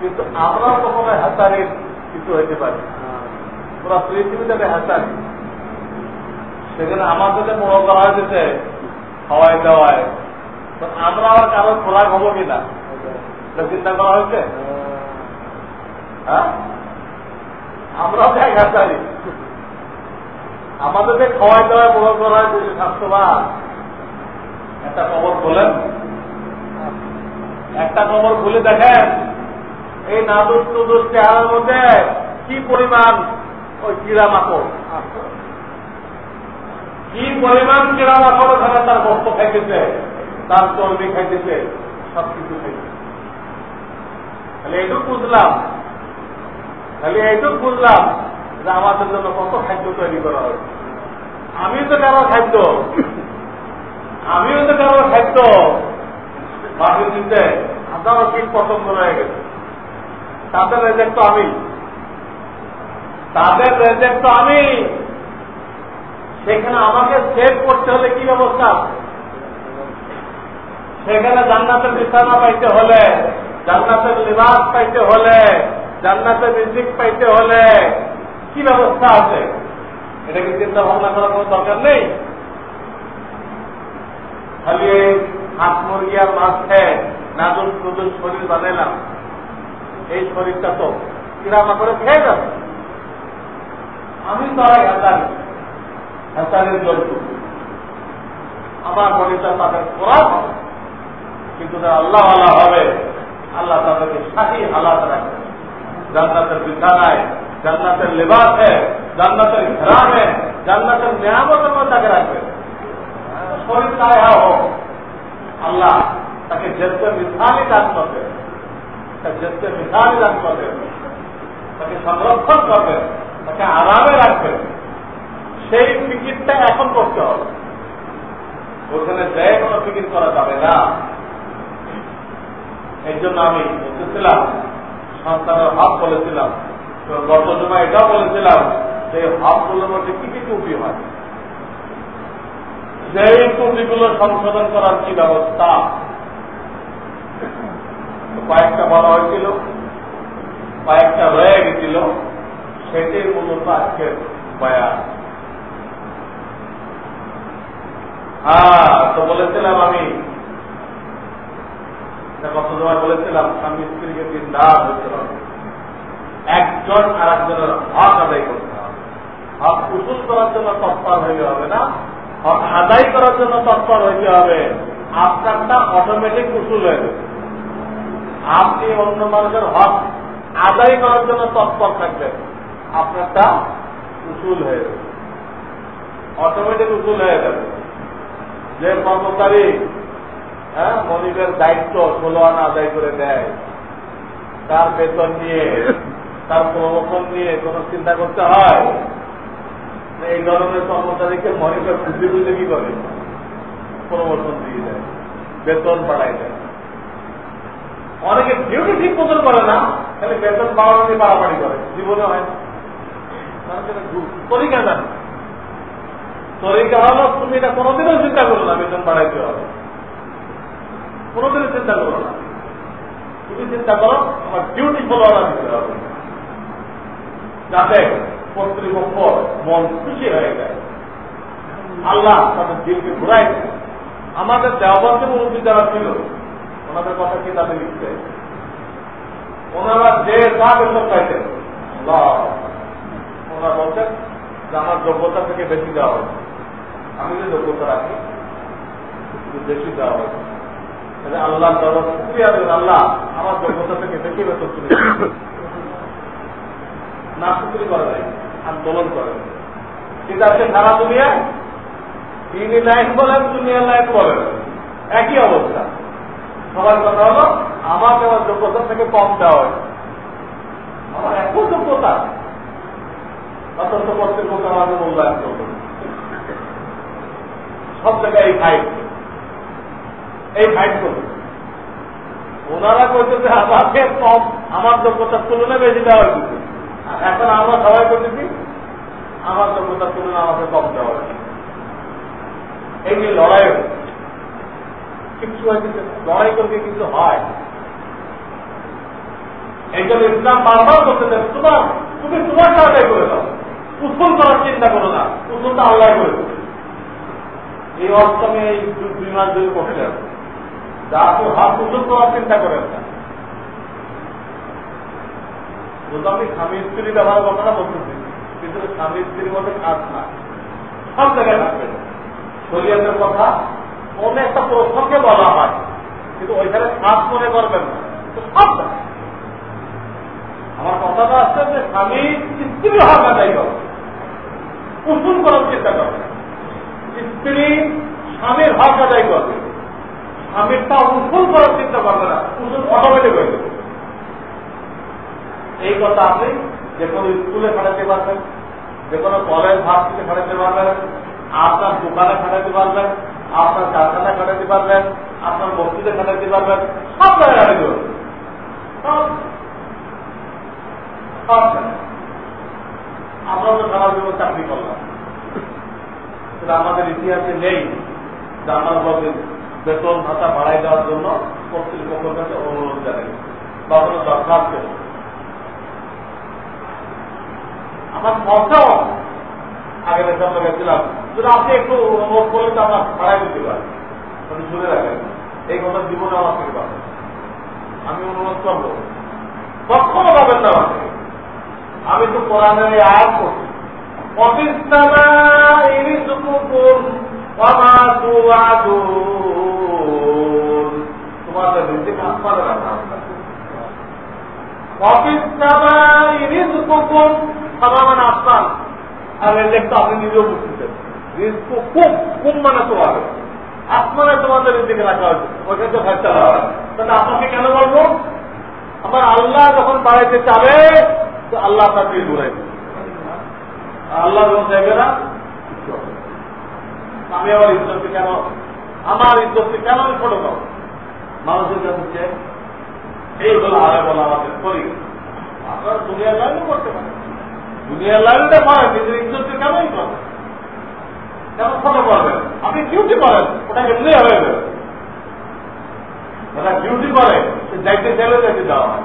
কিন্তু আমরাও কখনো হাসারির কিছু হইতে পারি। পুরো পৃথিবীতে হাসারি সেখানে আমাদের বড় করা হয়েছে খাওয়াই দাওয়ায় তো আমরা আবার কারও খোরাক হব কিনা? চিন্তা করা হয়েছে? হ্যাঁ? আমরাও দেখ হাসারি আমাদেরকে খাওয়াই দাওয়ায় বড় করা হয়েছে স্বাস্থ্যবান। একটা খবর বলেন একটা খবর খুলে দেখেন, এই নাদুস নুদুস চেহারার মধ্যে কি পরিমাণ ওই কিরা মাকড়। কি পরিমাণ কিরা মাকড় ওখানে তার বস্ত খাইতেছে, তার চর্বি খাইতেছে, সবকিছু খাইতেছে। খালি এইটুক বুঝলাম। খালি এইটুক বুঝলাম যে আমাদের জন্য কত খাদ্য তৈরি করা হয়েছে আমি তো কারও খাদ্য। আমিও তো কারও খাদ্য। মাটির দিতে হাজারো কীট পছন্দ রয়ে গেছে। তাদের রেজেক্ট তো আমি। তাদের রেজেক্ট তো আমি। সেখানে আমাকে সেভ করতে হলে কি ব্যবস্থা সেখানে জান্নাতের বিছানা পাইতে হলে, জান্নাতের লিবাস পাইতে হলে জান্নাতের রিজিক পাইতে হলে কি ব্যবস্থা আছে? এটা কি চিন্তা ভাবনা করার কোনো দরকার নেই? খালি হাত মুরগি আর মাছ খেয়ে নাজুল নজুল শরীর বানাইলাম। এই শরীরটা তো কিরামা করে খেয়ে যাবে? আমি তারাই হাতারি হাতারের জন্তু আমার শরীরটা তাদের খোরাক কিন্তু তারা আল্লাহ আল্লাহ হবে, আল্লাহ তাদেরকে সাথী হালাত রাখবে। জান্নাতের বিছানায়, জান্নাতের লেবাসে, জান্নাতের ঘেরামে জান্নাতের নিয়ামতের মধ্যে তাকে রাখবে। শরীর তাই হোক, আল্লাহ তাকে যেতে মিথালি দান করবে। তাকে যেতে মিথালি দান করবে। তাকে সংরক্ষণ করবে। তাকে আরামে রাখবে। সেই ফিকিরটা এখন করতে হবে। ওখানে যে কোনো ফিকির করা যাবে না। এই জন্য আমি বলতেছিলাম সন্তানের হক বলেছিলাম গত সময় এটাও বলেছিলাম, যে হকগুলোর মধ্যে কি কি ত্রুটি হয়? সেই ত্রুটিগুলো সংশোধন করার কি ব্যবস্থা? কয়েকটা বলা হয়েছিল, কয়েকটা রয়ে গেছিল, সেটির মূলত আজকে বয়ান। হ্যাঁ তো বলেছিলাম আমি কত সময় বলেছিলাম, স্বামী স্ত্রীকে দিনদার হতে হবে। একজন আর একজনের হক আদায় করতে হবে। হক উসুল করার জন্য তৎপর হইলে হবে না, হক আদায় করার জন্য তৎপর হইতে হবে। আপনারটা অটোমেটিক উসুল হয়ে যাবে। আপনি অন্য মানুষের হক আদায় করার জন্য তৎপর থাকবেন, আপনারটা উসুল হয়ে যাবে। অটোমেটিক উসুল হয়ে যাবে। যে কর্মচারী হ্যাঁ মনিবের দায়িত্ব ষোলো আনা আদায় করে দেয়। তার বেতন নিয়ে, তার প্রমোশন নিয়ে কোন চিন্তা করতে হয়? এই ধরনের কর্মচারীকে মনিবের বুদ্ধি বুঝে কি করে? প্রমোশন দিয়ে দেয়, বেতন বাড়াই দেয়। অনেকে ডিউটি ঠিক মতন করে না, খালি বেতন বাড়ানো বাড়াবাড়ি করে। জীবনে হয়? তরিকা জানে? তরিকা হলো তুমি এটা কোনোদিনও চিন্তা করো না, বেতন বাড়াইতে হবে। কোনোদিনও চিন্তা করো না। তুমি চিন্তা করো আমার ডিউটি ফলোয়ারা দিতে হবে যাতে কর্তৃপক্ষ মন খুশি হয়ে যায়। আল্লাহ তাদের দিলকে ঘুরাই আমাদের দেওয়াবন্ধে মুরব্বী যারা ছিল, ওনাদের কথা কি তাদের লিখতে ওনারা যে যা বেতন পাইতেন ওনারা বলছেন যে আমার যোগ্যতা থেকে বেশি দেওয়া হয়েছে। আমি যে যোগ্যতা রাখি বেশি দেওয়া হয়েছে। আল্লাহ আল্লাহ আমার যোগ্যতা থেকে বেশি বেতন তুমি না শুক্রি করে নাই আন্দোলন করে কিন্তু আজকে সারা দুনিয়ায় তিনি লাইন বলেন দুনিয়া লাইন বলেন, একই অবস্থা। সবার কথা হলো আমাকে আমার যোগ্যতা থেকে কম দেওয়া হয়, আমার এত যোগ্যতা। অত্যন্ত কর্তৃপক্ষ আমাকে মূল্যায়ন করবে সব জায়গায় এই ফাইট এই ফাইট করবে ওনারা করতেছে আমাকে কম, আমার যোগ্যতার তুলনায় বেশি দেওয়া হয়েছে। এখন আমরা সবাই করতেছি আমার যোগ্যতার তুলনায় আমাকে কম দেওয়া হয়েছে। এই যে লড়াই কিছু লড়াই করতে কিছু হয়। এই জন্য ইসলাম বারবার করতে চান তোমার, তুমি তোমার কাজটাই করে দাও। উৎফুল করার চিন্তা করো না। উৎফুলটা আল্লাহ করে এই অর্থ আমি এই দুই মাস ধরে করতে হবে। যা আপনি হাত উৎফুল করার চিন্তা করেন না। যদি আপনি স্বামী স্ত্রী ব্যবহার কথাটা বলতেছি কিন্তু স্বামী স্ত্রীর মধ্যে কাজ না সব জায়গায় কথা কোন একটা প্রশ্নকে বলা হয়, কিন্তু ওইখানে কাজ মনে করবেন না। সব আমার কথাটা আসছে যে স্বামী স্ত্রী হক আদায় করবে উসুল করার চেষ্টা করবে স্ত্রী স্বামীর হক আদায় করবে। স্বামীরটা উসুল করার চিন্তা করবে না, উসুল অটোমেটিক হয়ে যাবে। এই কথা আপনি যে কোনো স্কুলে খাটাতে পারবেন, যে কোনো কলেজ ভার্সিটি খাটাতে পারবেন, আপনার দোকানে খাটাতে পারবেন, আপনার কারখানায় খাটাতে পারবেন, আপনার মসজিদে খাটাতে পারবেন, সব জায়গায় পারবেন। আমরা তো সারা জীবন চাকরি করলাম। আমাদের ইতিহাসে নেই যে আমার বেতন ভাতা বাড়াই দেওয়ার জন্য কর্তৃপক্ষের কাছে অনুরোধ জানাই। বা কোনো দরখাস্ত আমার মজাও আগে সামনে গেছিলাম যদি আপনি একটু অনুভব করলে তো আমার ভাড়াই দিতে আপনি শুনে রাখেন, এই কথা জীবনে আমার থেকে পাবেন আমি অনুরোধ করব, কখনো পাবেন না আমি তো কোরআনের আয়াত করছি অফিসনামা ইরিজুকুকুম ওয়ামা তুআদুন তোমাদের আর তো আপনি নিজেও বুঝতেছেন। কুম মানে তোমাদের আসমানে তোমাদের রাখা হয়েছে তো খরচা তাহলে আপনাকে কেন বলব? আমার আল্লাহ যখন বাড়াইতে চাবে তো আল্লাহ আপনার দিয়ে ঘুরাই আল্লাহ যখন চাইবে না, আমি আবার ইজ্জতকে কেন আমার ইজ্জতকে কেন আমি ছোট করো মানুষের কাছে চাই এই হলো আরে বলা আমাদের করি। আপনারা দুনিয়ার লাইনও করতে পারেন। দুনিয়ার লাইনটা পারেন কিন্তু ইজ্জতকে কেনই করেন? কেন ছোট করবেন? আপনি ডিউটি করেন ওটা এমনি হয়ে যাবে। যারা ডিউটি করে, সে যাইতে চাইলে যাইতে হয়।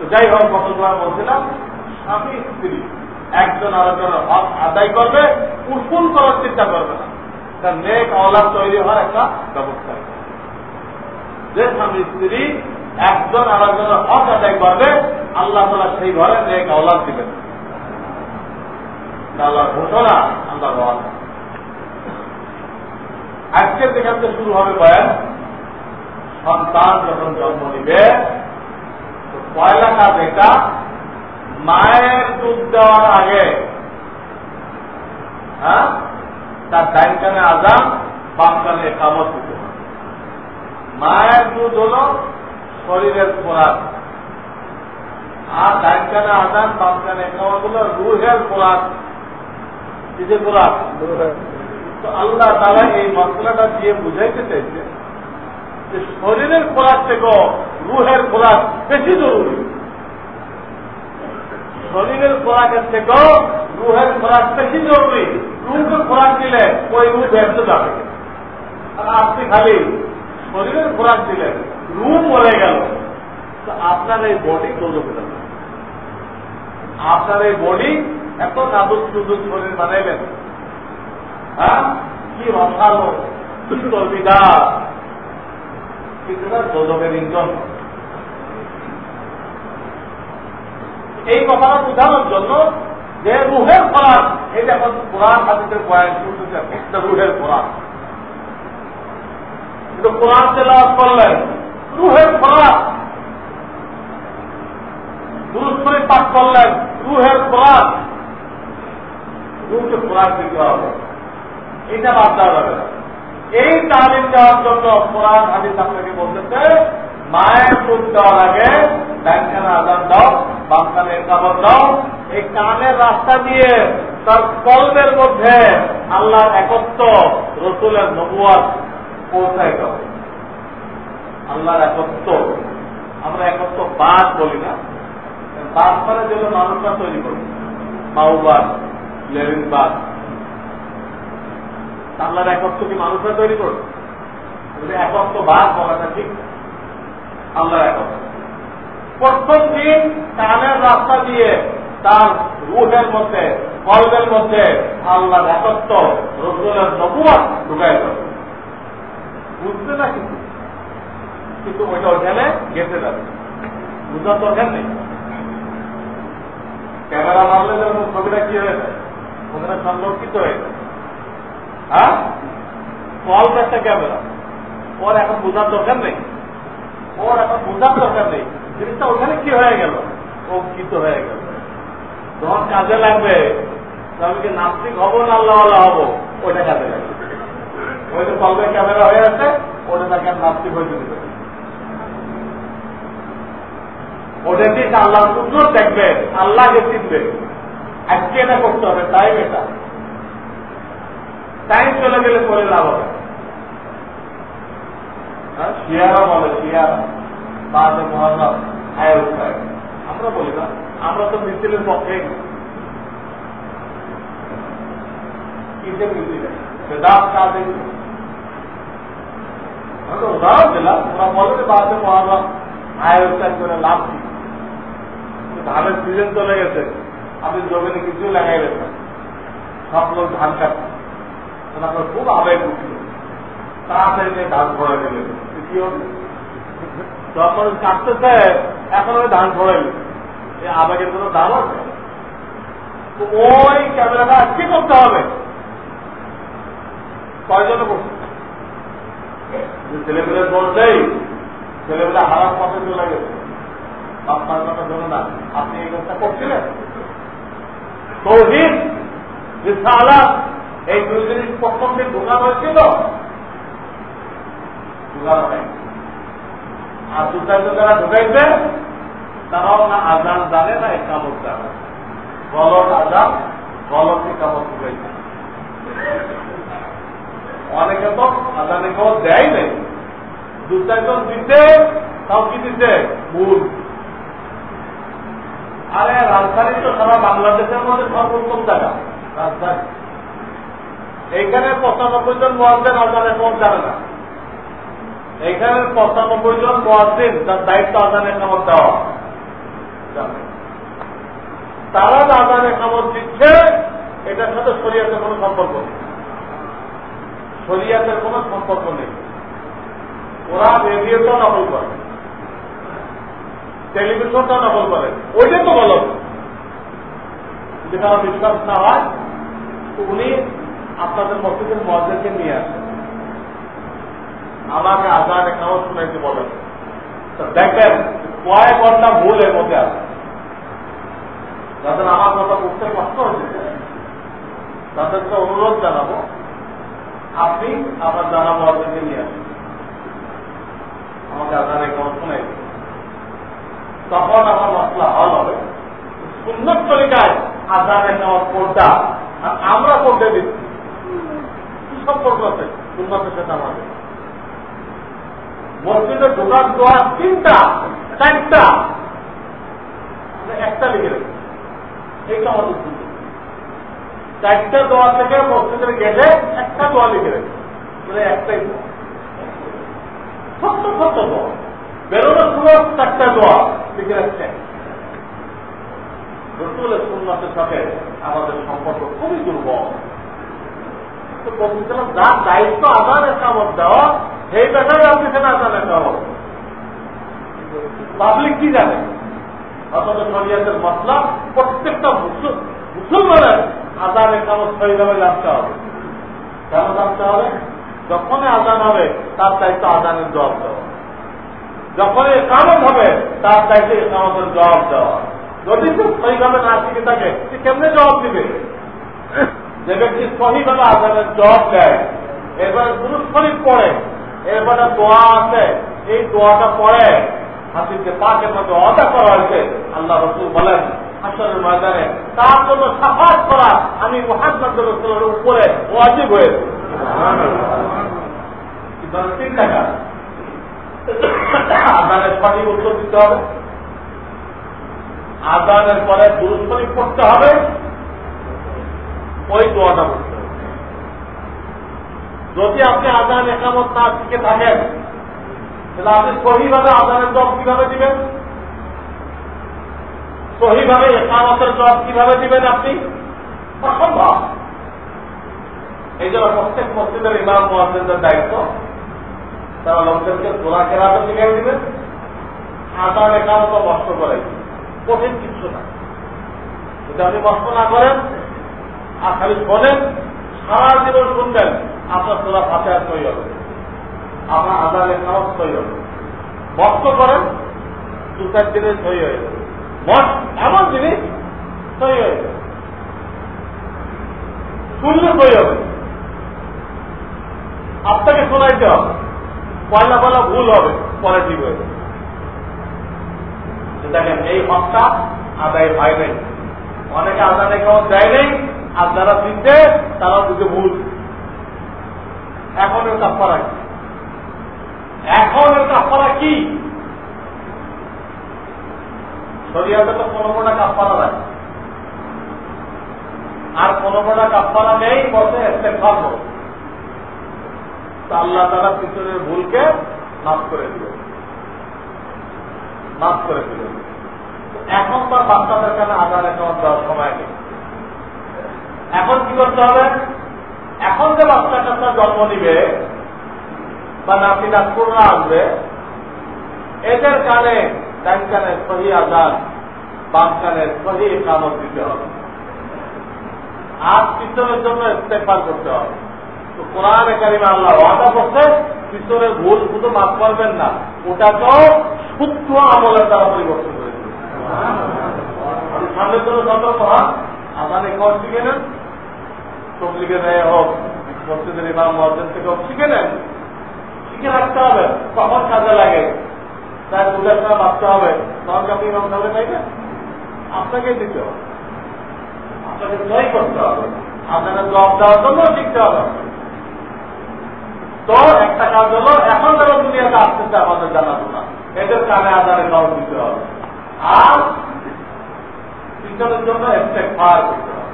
তো যাই হোক গতবার বলছিলাম, স্বামী স্ত্রী, একজন আরেকজনের হক আদায় করবে, উসুল করার চিন্তা করবে না। তার নেক অলাদ তৈরি হওয়ার একটা ব্যবস্থা যে স্বামী স্ত্রী একজন আরেকজনের হক আদায় করবে, আল্লাহ তালা সেই ঘরে নেক অলাদ দিবেন। আল্লাহর ঘোষণা আল্লাহ আজকের যেখান শুরু হবে বয়ান, সন্তান যখন জন্ম নিবে পয়লা কাজ এটা মায়ের দুধ দেওয়ার আগে হ্যাঁ তার ডাইন কানে আজান, বাম কানে কামত মায়ের দুধ হল শরীরের খোরাক। আর ডাইন কানে আজান বাম কানে কামত হল রুহের খোরাক। কিসের খোরাক? তো আল্লাহ তারা এই মশলাটা দিয়ে বুঝাইতে চাইছে যে শরীরের খোরাক থেকেও রুহের খোরাক বেশি জরুরি। শরীরের খোরাকের থেকেও রুহের খোরাক বেশি জরুরি। রুহকে খোরাক দিলে ওই রুহ ব্যস্ত যাবে। আর আপনি খালি শরীরের খোরাক দিলেন রুহ মরে গেল। আপনার এই বডি যাবে। আপনার এই বডি এত নাদুক সুদুক শরীর বানাইবেন। হ্যাঁ? কি অসালো কি দোজকের ইঞ্জন এই কথাটা বোঝানোর জন্য যে রুহের ফরাক এটা এখন কোরআন হাদিসের বয়ান শুনতেছে রুহের ফরাক কিন্তু কোরআন তেলাওয়াত করলেন, রুহের ফরাক দুরুস্তরি পাঠ করলেন, রুহের ফরাক রুহকে ফরাক দিতে হবে। এটা বাদ দেওয়া যাবে এই তালিম দেওয়ার জন্য কোরআন হাদিস আপনাকে বলতেছে, মায়ের দুধ দেওয়ার আগে ব্যাংকানে আদান দাও বাংকানে কাপড় দাও। এই কানের রাস্তা দিয়ে তার কলমের মধ্যে আল্লাহর একত্র রসুলের নবুয়ার পৌঁছায় দাও আল্লাহর একত্র, আমরা একত্র বাদ বলি না। বাদ মানে মানুষরা তৈরি মাউবাদ আল্লাহর কি মানুষরা তৈরি করবে বাদ ঠিক। আল্লাহর প্রথম দিন কানের রাস্তা দিয়ে তার রুহের মধ্যে, কলবের মধ্যে আল্লাহর একত্র, রসুলের নবুয়াত ঢুকাই বুঝতে না কিন্তু কিন্তু ওইটা ওখানে গেছে যাবে বুঝার দরকার নেই। ক্যামেরা মারলে যেমন ছবিটা কি হয়ে যায়? ওখানে সংরক্ষিত হয়ে যায়। হ্যাঁ? একটা ক্যামেরা। ওর এখন বোঝার দরকার নেই। ওর এখন বোঝার দরকার নেই। জিনিসটা ওখানে কি হয়ে গেল? অঙ্কিত হয়ে গেল। যখন কাজে লাগবে আমি কি নাস্তিক হব না আল্লাহ হব? ওইটা কাজে লাগবে। ওই কলবে ক্যামেরা হয়ে আছে, ওটা তাকে নাস্তিক হইতে দিবে ওটা দিয়ে আল্লাহ সুন্দর দেখবে আল্লাহকে চিনবে, আজকে এটা করতে হবে তাই এটা। টাইম চলে গেলে করে লাভ হবে। শিয়ারা বলে, শিয়ারা। বাদে মহারাজ আয় উৎসাহ আমরা বলি না, আমরা তো মিছিলের পক্ষে। কিসের মিছিলে? বেদাত কাজে ওরা বলে যে উৎসাহ করে লাভ কি? ধানের সিজন চলে গেছে, আপনি জমিনে কিছু লাগাই গেছেন সব লোক ধান কাটছে। আপনার খুব আবেগ উঠল। তাড়াতাড়ি ধান ছড়াই দিলেন কি হবে? যখন কাটতেছে এখন ওই ধান ছড়াইল এই আবেগের কোনো দাম আছে? ওই ক্যামেরাটা কি করতে হবে? কয়জনে করছে ছেলেমেয়ের দোষ দেয় ছেলেমেয়েরা হারাম পথে চলে গেছে। আপনার কথা ধরো না, আপনি এই কাজটা করছিলেন। তৌহিদ এই দুই জিনিস প্রথম দিন ঢোকা হয়েছিল ঢোকানো নাই। আর দু চারজন যারা ঢুকাইছে, তারাও না আজান জানে না একামত জানে। গলত আজান গলত একামত ঢুকাইছে। অনেকে তো আজান একামত দেয় নেই। দু চারজন দিতে তাও কি দিতে ভুল। আরে রাজধানী তো সারা বাংলাদেশের মধ্যে সর্বোত্তম জায়গা। রাজধানী। এইখানে পঁচানব্বই জন মোয়াজেন আজান একামত জানে না। এইখানে পঁচানব্বই জন মোয়াজিন তার দায়িত্ব আজান একামত দেওয়া। তারা আজান খবর দিচ্ছে, এটার সাথে শরিয়াতের কোনো সম্পর্ক নেই। শরিয়াতের কোনো সম্পর্ক নেই। ওরা রেডিওটা নকল করে। টেলিভিশনটা নকল করে। ওইটা তো বলো। যেটা বিশ্বাস না হয়, উনি আপনাদের মসজিদের মসজিদকে নিয়ে আসেন। আমাকে আজান একাও শুনেছি বলেন। তো দেখেন, কয়েক ঘণ্টা ভুল এর মধ্যে আছে। যাদের আমার কথা বুঝতে কষ্ট হচ্ছে তাদেরকে অনুরোধ জানাব আপনি আপনার জানা মহাজনকে নিয়ে আসেন। আমাকে আজান একাও শুনে তখন আমার মশলা হল হবে। সুন্দর তরিকায় আজান একাও কোনটা আর আমরা কোনটা দিচ্ছি। কি সম্পর্ক আছে? সুন্নতের সাথে আমাদের। মসজিদে ঢোকার দোয়া তিনটা, চারটা। একটা লিখে রেখে এইটা আমাদের সুন্দর চারটা দোয়া থেকে মসজিদের গেলে একটা দোয়া লিখে রেখে। মানে একটাই দোয়া। ছোট্ট ছোট্ট দোয়া। বেরোনোর সময় চারটা দোয়া লিখে রাখছে। আমাদের খুবই দুর্বল। তো দায়িত্ব পাবলিক কি জানে? প্রত্যেকটা মুসলমান সহিভাবে জানতে হবে। কেন জানতে হবে? যখনই আজান হবে, তার দায়িত্ব আজানের জবাব দেওয়া। যখনই একামত হবে, তার দায়িত্ব একামতের জবাব দেওয়া। যদি কেউ সহিভাবে না শিখে থাকে, সে কেমনে জবাব দিবে? যে ব্যক্তি সহিভাবে আজানের জবাব দেয়, এরপরে শরীফ পড়ে, এরপরে দোয়া আছে, এই দোয়াটা পড়ে হাসিনকে পাকের মধ্যে অদা করা হয়েছে। আল্লাহ রসুল বলেন হাসনের ময়দানে। তার জন্য সাফাত করা আমি মহাত্মা রসুলের উপরে ওয়াজিব হয়েছে তিন টাকা। আদানের সঠিক উত্তর দিতে হবে। আদানের পরে দুরুস্তরিক করতে হবে। ওই দোয়াটা করতে হবে। যদি আপনি আদান একামত না শিখে থাকেন, তাহলে আপনি সহিভাবে আদানের জব কীভাবে দিবেন? সহিভাবে একামতের জব কীভাবে দিবেন আপনি? অসম্ভব এই জন্য প্রত্যেক মসজিদের ইমাম মহাজেদের দায়িত্ব, তারা লোকদেরকে তোলা কেরাতে শিখাই দিবেন। আদান একামত নষ্ট করে কঠিন কিছু না। যদি আপনি নষ্ট না করেন আর খালি শোনেন, সারা জীবন শুনবেন, আপনার তোলা ফাঁসে আর তৈরি হবে। আপনার আদান একামত তৈরি হবে। নষ্ট করেন দু চার দিনে তৈরি হয়ে যাবে। এমন জিনিস তৈরি হয়ে যাবে শুনলে তৈরি হবে। আপনাকে শোনাইতে হবে। পয়লা পয়লা ভুল হবে, পরে ঠিক হয়ে যাবে। দেখেন, এই হকটা আদায় হয় নাই। অনেকে আদায় কেমন দেয় নেই, আর যারা দিচ্ছে তারা দিতে ভুল। এখন এর কাপড়া কি? এখন এর কাপড়া কি? শরীয়তে তো কোনো কোটা কাপড়া নাই। আর কোনো কোটা কাপড়া নেই বসে এসে খাব আল্লাহ তারা পিছনের ভুলকে মাফ করে দিল। মাফ করে দিল। এখন তার বাচ্চাদের কেন আধার অ্যাকাউন্ট দেওয়ার সময় নেই। এখন কি করতে হবে? এখন যে বাচ্চা কাচ্চা জন্ম নিবে, বা নাতি নাতপুররা আসবে, এদের কানে ডান সহি আজান বাম সহি কামত দিতে হবে। আর পিছনের জন্য ইস্তেফার করতে হবে। তো কোরআন কারিমা আল্লাহ ওয়াদা করছে পিছনের ভুল শুধু মাফ করবেন না। ওটা তো শুদ্ধ আমলের দ্বারা পরিবর্তন করে সামনের জন্য সতর্ক হন আদানে কর শিখে নেন। তবলিগে নেয় হোক, মসজিদের ইমাম মসজিদ থেকে শিখে নেন। শিখে রাখতে হবে, কখন কাজে লাগে। তাই দুটার সময় ভাবতে হবে। তখন আপনি ইমাম সাহেব পাইবেন? আপনাকে দিতে হবে। আপনাকে জয় করতে হবে। আপনাকে জব দেওয়ার জন্য শিখতে হবে তো একটা কাজ এখন দুনিয়াতে আসতেছে আমাদের জানাব না এদের কানে কাউ দিতে হবে। আর জন্য ফার করতে হবে।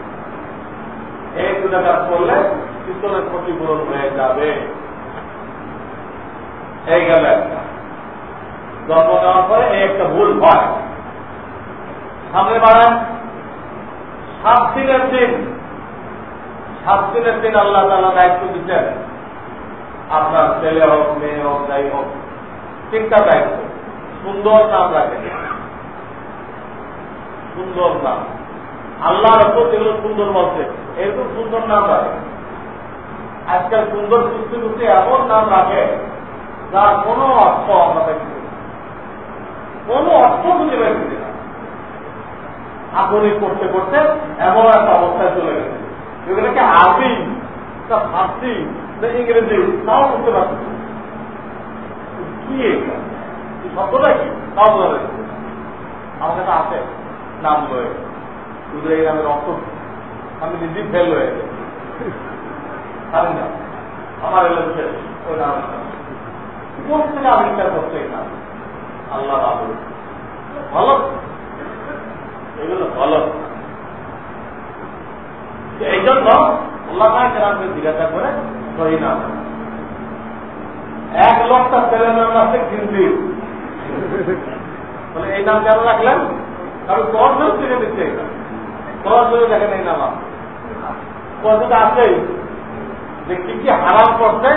এই দুটা কাজ করলে পিছনের ক্ষতিপূরণ হয়ে যাবে। এই গেল একটা। জন্ম নেওয়ার পরে একটা ভুল হয়। সামনে বাড়ান। সাত দিনের দিন। সাত দিনের দিন আল্লাহ তালা দায়িত্ব দিচ্ছেন আপনার ছেলে হোক, মেয়ে হোক, যাই হোক, তিনটা দায়িত্ব। সুন্দর নাম রাখেন। সুন্দর নাম। আল্লাহ যেগুলো সুন্দর বলছে এরকম সুন্দর নাম রাখে আজকাল সুন্দর কুস্তি এমন নাম রাখে, যার কোনো অর্থ আমরা দেখি কোনো অর্থ খুঁজে পেয়েছি না। আগুনি করতে করতে এমন একটা অবস্থায় চলে গেছে। এগুলোকে আরবি ফার্সি ইংরেজি তাও করতে পারছি কি শব্দটা কি? তাও বোঝা যাচ্ছে আমার কাছে আছে, নাম লয়ে। শুধু এই নামের অর্থ আমি নিজেই ফেল হয়ে না, আমার এলো শেষ, ওই নাম। কোন থেকে আবিষ্কার করছে এই নাম আল্লাহ বাবু ভালো? এগুলো ভালো। এই জন্য জিজ্ঞাসা করে সহি নাম এক লোক তার ছেলের নাম রাখছে কিন্তু এই নাম কেন রাখলেন? কারণ জন্য চিনে দিচ্ছে। দেখেন এই নাম কথা আছেই। যে কি কি হারাম করছে,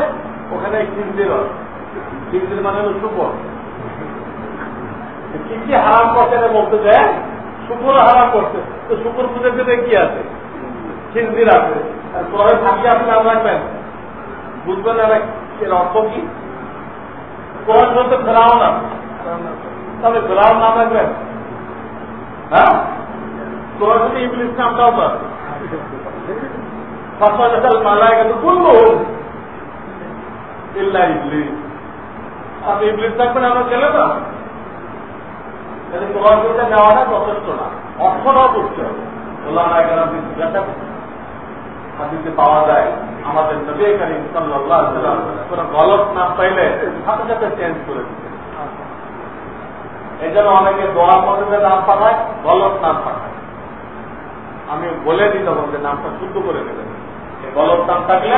ওখানে কিন্দির কিন্দির মানে হলো শুকর কি কি হারাম করছে বলতে শুকুর হারাম করছে তো শুকুর পুজোর জন্য কি আছে? খিন্দির আছে। আর কোরআনে থাকি আপনি নাম রাখবেন। বুঝবেন না এর অর্থ কি? ফেরাও না। ফেরাও হ্যাঁ? কোরআন ইংলিশ নামটাও ইবলিস। আপনি থাকবেন আমরা গেলে না কোরআন করতে নেওয়াটা যথেষ্ট না অর্থটাও করতে হবে। ওলামা কেন জিজ্ঞাসা হাদিসে পাওয়া যায়, আমাদের নবী সাল্লাল্লাহু আলাইহি ওয়াসাল্লাম কোন গলত নাম পাইলে সাথে সাথে চেঞ্জ করে দিতে। এই জন্য অনেকে দোয়া মধ্যে নাম পাঠায় গলত নাম পাঠায়। আমি বলে দিতে হবে যে নামটা শুদ্ধ করে দেবেন এই গলত নাম থাকলে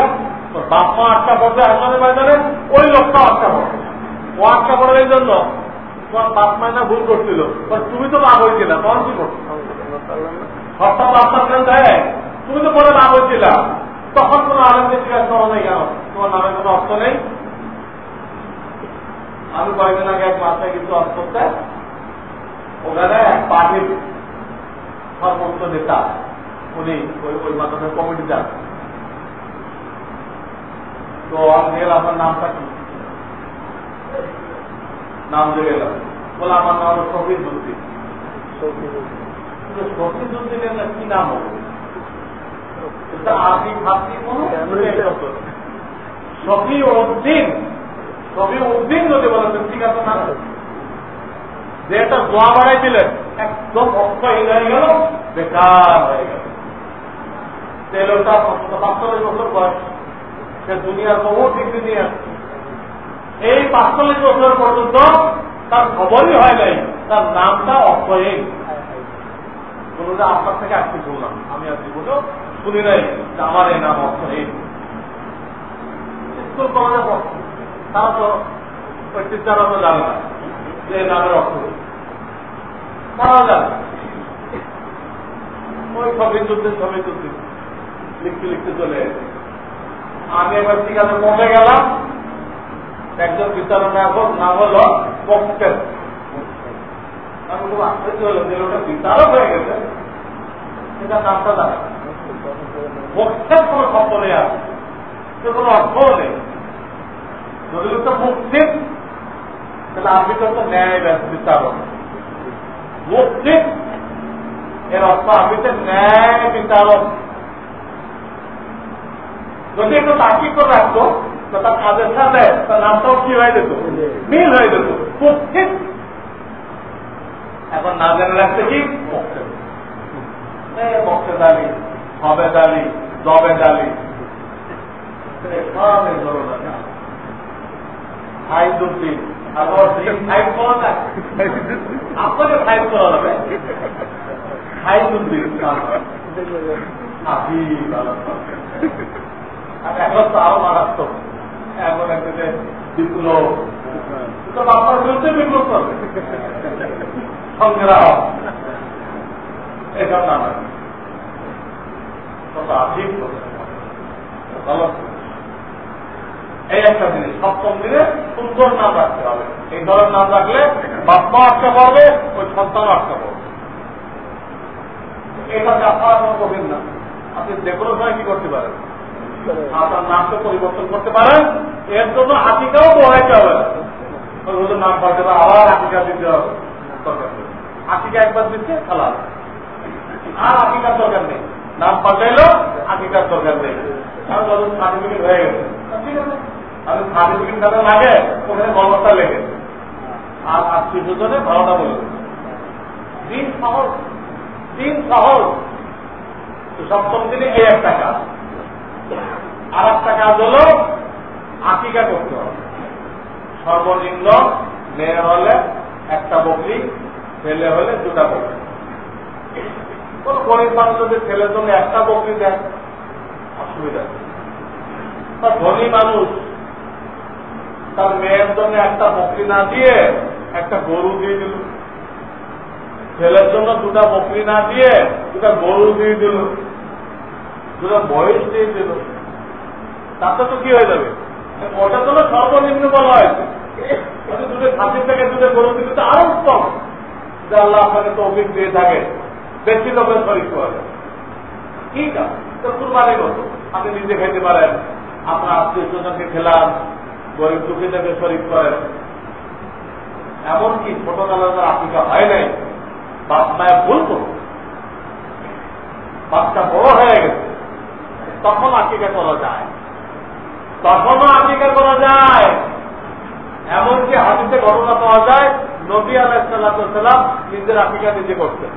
তোর বাপ মা আটকা পড়বে হাসনের ময়দানে, ওই লোকটা আটকা পড়বে। ও আটকা পড়বে এই জন্য তোমার বাপ মায় না ভুল করছিল তুমি তো বাপ হয়েছিল তখন কি করছ? সপ্তাহ আপনার কেন দেয় তুমি তো পরে না বলছিল তখন কোন আনন্দের জিজ্ঞাসা করা নেই কেন? তোমার নামের কোনো অর্থ নেই? আমি কয়েকদিন আগে এক মাসে কিন্তু অর্থ করতে, ওখানে এক পার্টির সর্বোচ্চ নেতা, উনি ওই ওই মাধ্যমে কমিটি যান তো আমি গেলাম আমার নামটা কি? নাম দিয়ে গেলাম বলে আমার নাম হলো শফিদ উদ্দিন উদ্দিনের কি নাম হবে? ভাবছি শফি উদ্দিন শফি উদ্দিন যদি ঠিক আছে না? যে একটা দোয়া বাড়াই দিলেন একদম অক্ষহীন হয়ে গেল বেকার হয়ে গেল। সে লোকটা বছর বয়স। সে দুনিয়ার বহু ডিগ্রি নিয়ে আসছে। এই পাঁচচল্লিশ বছর পর্যন্ত তার খবরই হয় নাই, তার নামটা অক্ষহীন কোনটা আপনার থেকে আজকে শুনলাম আমি আর জীবনেও শুনি নাই আমার এই নাম পড়ছে তারা তো জানে না যে নামের অর্থ তারা জানে। লিখতে লিখতে চলে আমি এবার ঠিক আছে পৌঁছে গেলাম? একজন বিচারক নাম হলো বক্সের আমি হলো ওটা বিচারক হয়ে গেছে। কোনো নেই তো তাহলে তো ন্যায় বিচারক। মুক্তির এর অর্থ আপনি তো ন্যায় বিচারক। যদি একটু তাকি করে রাখতো তার কাজের সাথে, তার নামটাও কি হয়ে যেত? মিল হয়ে যেত। মুক্তির এখন না জেনে রাখতে কি? বক্সে দালি, হবে দালি জবে দালি। আরও মারাত্মক। এই একটা জিনিস, সপ্তম দিনে সুন্দর নাম রাখতে হবে। এই ধরনের নাম রাখলে বাপ্পা আটকা পড়বে ওই সন্তান আটকা পড়বে এটা আপনার কোনো কঠিন না। আপনি যে কোনো সময় কি করতে পারেন? আপনার নামকে পরিবর্তন করতে পারেন। এর জন্য আটিকাও বহাইতে হবে। নাম পাল্টে আবার আটিকা দিতে হবে। আটিকা একবার দিচ্ছে, খালা আর আটিকার দরকার নেই। নাম পাল্টাইলো আটিকার দরকার নেই। কারণ সার্টিফিকেট হয়ে গেছে। সার্টিফিকেট লাগে, ওখানে লেগে আর স্বজনে ভালোটা বলে দিন সহজ। দিন সহজ। সপ্তম দিনে এই একটা কাজ। আর একটা কাজ হল আকিকা করতে হবে। সর্বনিম্ন মেয়ে হলে একটা বকরি, ছেলে হলে দুটা বকরি। কোন গরিব মানুষ যদি ছেলের জন্য একটা বকরি দেয়, অসুবিধা। তার ধনী মানুষ তার মেয়ের জন্য একটা বকরি না দিয়ে একটা গরু দিয়ে দিল। ছেলের জন্য দুটা বকরি না দিয়ে দুটা গরু দিয়ে দিল। দুটা বয়স দিয়ে দিল। তাতে তো কি হয়ে যাবে? ওটা তো সর্বনিম্ন বলা হয়েছে। দুটো থেকে দুটো গরু দিলে আরও উত্তম। যে আল্লাহ আপনাকে দিয়ে থাকে লোকের শরীর করে ঠিক আছে কুরবানি আপনি নিজে খেতে পারেন, আপনার আত্মীয় স্বজনকে খেলান, গরিব দুঃখীদেরকে শরীর করেন এমনকি ছোটবেলার আফ্রিকা হয় নাই বাপ ভুল করত। বাচ্চা বড় হয়ে গেছে। তখন আকিকা করা যায়। তখনও আকিকা করা যায়। এমনকি হাতিতে ঘটনা পাওয়া যায়, নবী আলাইসাল্লাম নিজের আকিকা নিজে করতেন।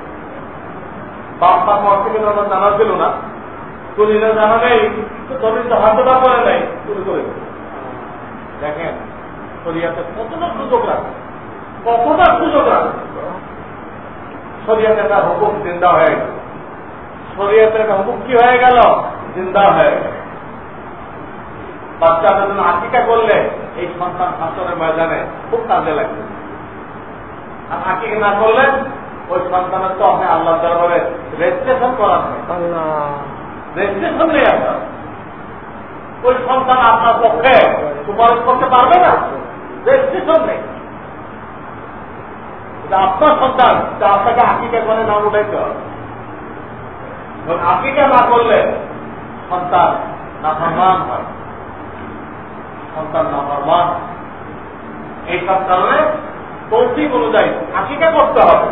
বাপ মা পর থেকে যখন জানা ছিল না। তুলিরা জানা নেই, তো তুমি তো হাতটা করে নেই তুমি করে দেখেন, শরিয়াতে কতটা সুযোগ রাখে, কতটা সুযোগ রাখে। শরিয়াতে একটা হুকুম জিন্দা হয়ে গেল। শরীয়তের একটা হুকুম কি হয়ে গেল? জিন্দা হয়ে গেল। বাচ্চাদের জন্য আকিকা করলে এই সন্তান হাসনের ময়দানে খুব কাজে লাগবে। আর আকিকা না করলে ওই সন্তানের তো আপনি আল্লাহ দরবারে রেজিস্ট্রেশন করার রেজিস্ট্রেশন নেই আপনার। ওই সন্তান আপনার পক্ষে সুপারিশ করতে পারবে না। রেজিস্ট্রেশন নেই। আপনার সন্তান যা আপনাকে আকিকা করে নাম উঠাইতে হবে। আকিকা না করলে সন্তান নাফরমান হয়। সন্তান নাফরমান এইসব কারণে তৌফিক অনুযায়ী আকিকা করতে হবে।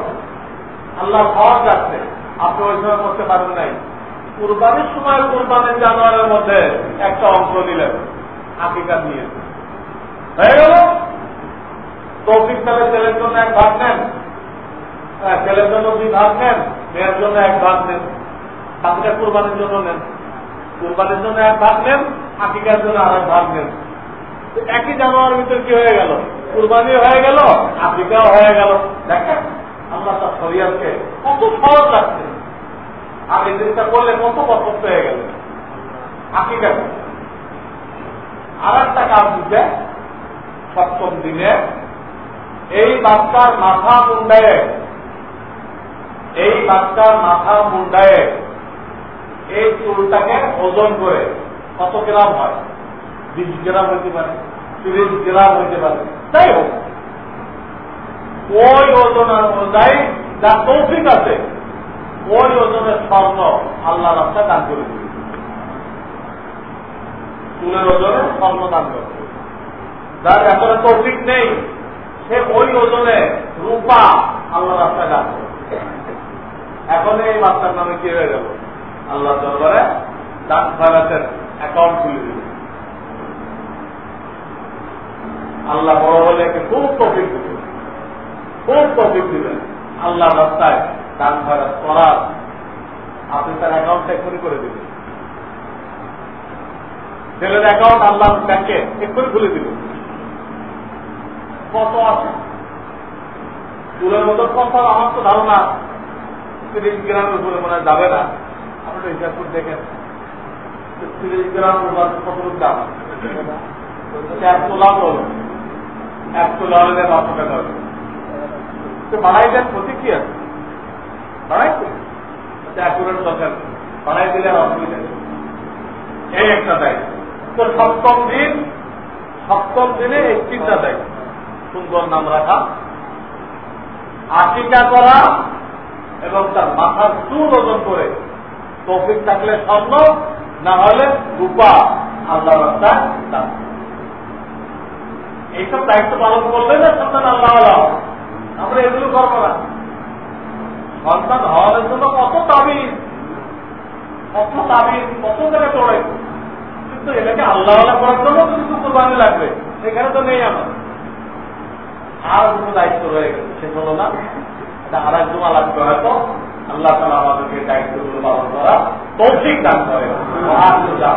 আল্লাহ হজ যাচ্ছে আপনি ওই সময় করতে পারেন নাই। কুরবানির সময় কুরবানির জানোয়ারের মধ্যে একটা অংশ দিলেন আকিকা নিয়ে। হয়ে গেল। তৌফিক তাহলে ছেলের জন্য এক ভাগ নেন। ছেলের জন্য দুই ভাগ নেন, মেয়ের জন্য এক ভাগ নেন। বাকিটা কুরবানির জন্য নেন। কুরবানির জন্য এক ভাগ নেন, আকিকার জন্য আর এক ভাগ নেন। একই জানোয়ারের ভিতরে কি হয়ে গেল? কুরবানি হয়ে গেল, আফ্রিকাও হয়ে গেল। দেখেন, আল্লাহ তার শরিয়ারকে কত সহজ লাগছে আর এই জিনিসটা করলে কত কষ্ট হয়ে গেল। আকিকা আর একটা কাজ দিতে সপ্তম দিনে এই বাচ্চার মাথা মুন্ডায়, এই বাচ্চার মাথা মুন্ডায় এই চুলটাকে ওজন করে কত গ্রাম হয়? বিশ গ্রাম হইতে পারে তিরিশ গ্রাম হইতে পারে। তাই হোক, ওই অনুযায়ী যা তৌফিক আছে, ওই ওজনের স্বর্ণ আল্লাহ রাস্তায় দান করে দিবে। চুলের ওজনে স্বর্ণ দান যার এতটা তৌফিক নেই, সে ওই ওজনে রূপা আল্লাহ রাস্তায় দান করে এখন এই বাচ্চার নামে কি হয়ে গেল? আল্লাহ দরবারে দান খারাতের অ্যাকাউন্ট খুলে দিল একে খুব টপিক দিবেন খুব টপিক দিবেন আল্লাহ রাস্তায় দান খারাত করার আপনি তার অ্যাকাউন্টটা এক্ষুনি করে দিবেন ছেলের অ্যাকাউন্ট আল্লাহ ব্যাংকে এক্ষুনি খুলে দিবেন কত আছে? চুলের মতো কত আমার তো ধারণা তিরিশ গ্রামের উপরে মনে হয় যাবে না। আপনি হিসাব করে দেখেন। তিরিশ গ্রাম কত দাম? এক বল। এক তো সপ্তম দিন, সপ্তম দিনে এই তিনটা দায়িত্ব। সুন্দর নাম রাখা, আশিকা করা এবং তার মাথার চুল ওজন করে তৌফিক থাকলে স্বর্ণ, না হলে রূপা আল্লাহ রাস্তায় এইসব দায়িত্ব পালন করলে না সন্তান আল্লাহ আমরা এগুলো করব না। সন্তান হওয়ার জন্য কত তাবিজ কত তাবিজ, কত জায়গায় চড়াই কিন্তু এটাকে আল্লাহ আল্লাহ করার জন্য কিন্তু কোরবানি লাগবে। সেখানে তো নেই আমার। আর কোনো দায়িত্ব রয়ে গেছে। সে হলো না, এটা আর এক জমা লাগবে হয়তো। আল্লাহ তালা আমাদেরকে দায়িত্বগুলো পালন করা তৌফিক দান করে। আলহামদুলিল্লাহ